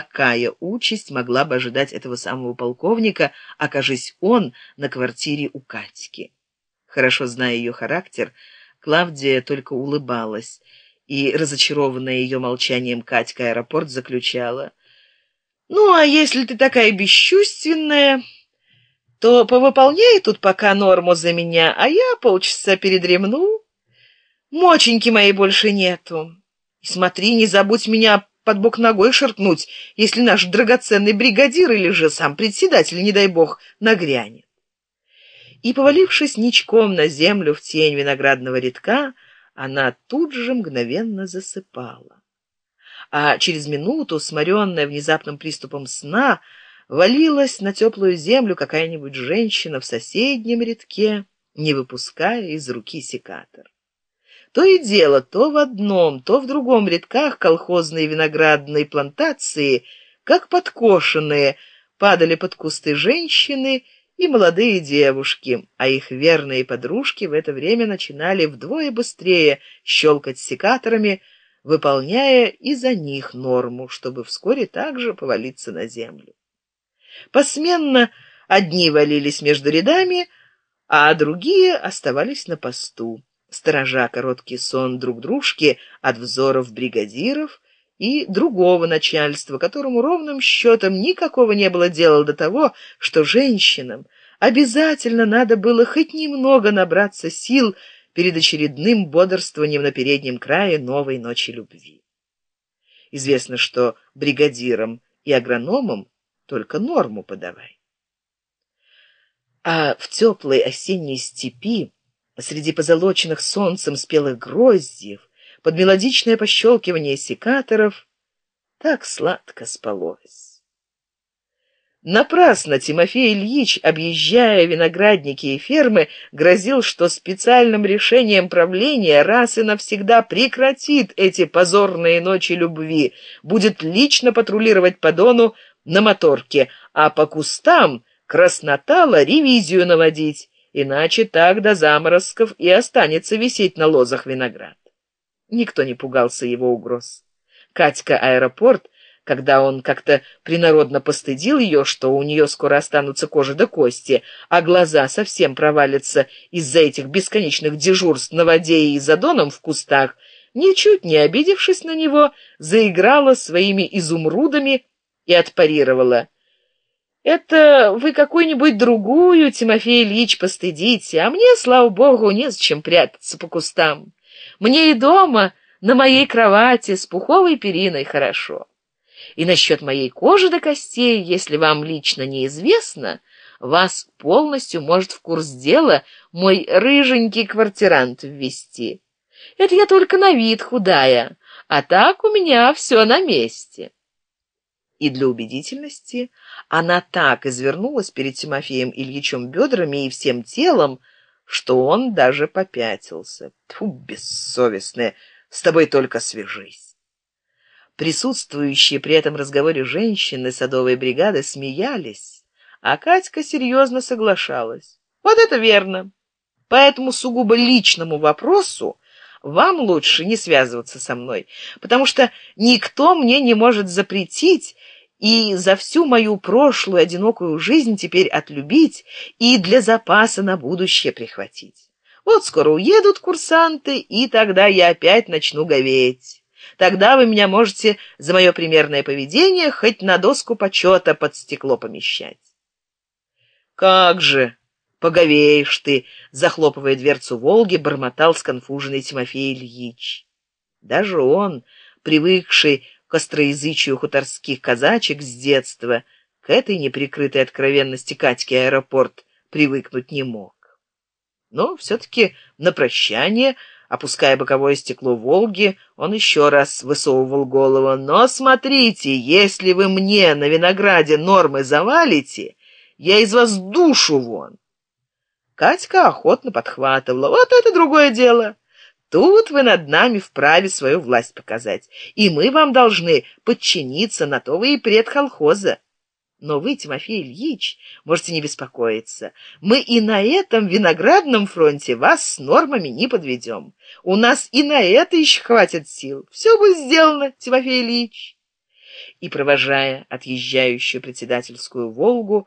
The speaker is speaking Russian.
какая участь могла бы ожидать этого самого полковника, окажись он на квартире у Катьки. Хорошо зная ее характер, Клавдия только улыбалась, и, разочарованная ее молчанием, Катька аэропорт заключала. «Ну, а если ты такая бесчувственная, то повыполняй тут пока норму за меня, а я полчаса передремну. Моченьки моей больше нету. И смотри, не забудь меня под бок ногой шеркнуть, если наш драгоценный бригадир или же сам председатель, не дай бог, нагрянет. И, повалившись ничком на землю в тень виноградного редка, она тут же мгновенно засыпала. А через минуту, сморенная внезапным приступом сна, валилась на теплую землю какая-нибудь женщина в соседнем редке, не выпуская из руки секатор. То и дело, то в одном, то в другом рядках колхозные виноградные плантации, как подкошенные, падали под кусты женщины и молодые девушки, а их верные подружки в это время начинали вдвое быстрее щелкать секаторами, выполняя и за них норму, чтобы вскоре также повалиться на землю. Посменно одни валились между рядами, а другие оставались на посту сторожа короткий сон друг дружки от взоров бригадиров и другого начальства, которому ровным счетом никакого не было дела до того, что женщинам обязательно надо было хоть немного набраться сил перед очередным бодрствованием на переднем крае новой ночи любви. Известно, что бригадирам и агрономам только норму подавай. А в теплой осенней степи Среди позолоченных солнцем спелых гроздьев, под мелодичное пощелкивание секаторов, так сладко спалось. Напрасно Тимофей Ильич, объезжая виноградники и фермы, грозил, что специальным решением правления раз и навсегда прекратит эти позорные ночи любви, будет лично патрулировать по Дону на моторке, а по кустам краснотала ревизию наводить иначе так до заморозков и останется висеть на лозах виноград. Никто не пугался его угроз. Катька аэропорт, когда он как-то принародно постыдил ее, что у нее скоро останутся кожа до кости, а глаза совсем провалятся из-за этих бесконечных дежурств на воде и за доном в кустах, ничуть не обидевшись на него, заиграла своими изумрудами и отпарировала — это вы какую-нибудь другую, Тимофей Ильич, постыдите, а мне, слава богу, незачем прятаться по кустам. Мне и дома, на моей кровати, с пуховой периной хорошо. И насчет моей кожи до костей, если вам лично неизвестно, вас полностью может в курс дела мой рыженький квартирант ввести. Это я только на вид худая, а так у меня все на месте и для убедительности она так извернулась перед Тимофеем Ильичем бедрами и всем телом, что он даже попятился. Тьфу, бессовестная, с тобой только свяжись. Присутствующие при этом разговоре женщины садовой бригады смеялись, а Катька серьезно соглашалась. Вот это верно. По этому сугубо личному вопросу вам лучше не связываться со мной, потому что никто мне не может запретить и за всю мою прошлую одинокую жизнь теперь отлюбить и для запаса на будущее прихватить. Вот скоро уедут курсанты, и тогда я опять начну говеть. Тогда вы меня можете за мое примерное поведение хоть на доску почета под стекло помещать. Как же, поговеешь ты, захлопывая дверцу Волги, бормотал сконфуженный Тимофей Ильич. Даже он, привыкший к остроязычию хуторских казачек с детства, к этой неприкрытой откровенности Катьки аэропорт привыкнуть не мог. Но все-таки на прощание, опуская боковое стекло «Волги», он еще раз высовывал голову. «Но смотрите, если вы мне на винограде нормы завалите, я из вас душу вон!» Катька охотно подхватывала. «Вот это другое дело!» Тут вы над нами вправе свою власть показать, и мы вам должны подчиниться, на то вы и предхолхоза. Но вы, Тимофей Ильич, можете не беспокоиться. Мы и на этом виноградном фронте вас с нормами не подведем. У нас и на это еще хватит сил. Все будет сделано, Тимофей Ильич. и, провожая отъезжающую председательскую «Волгу»,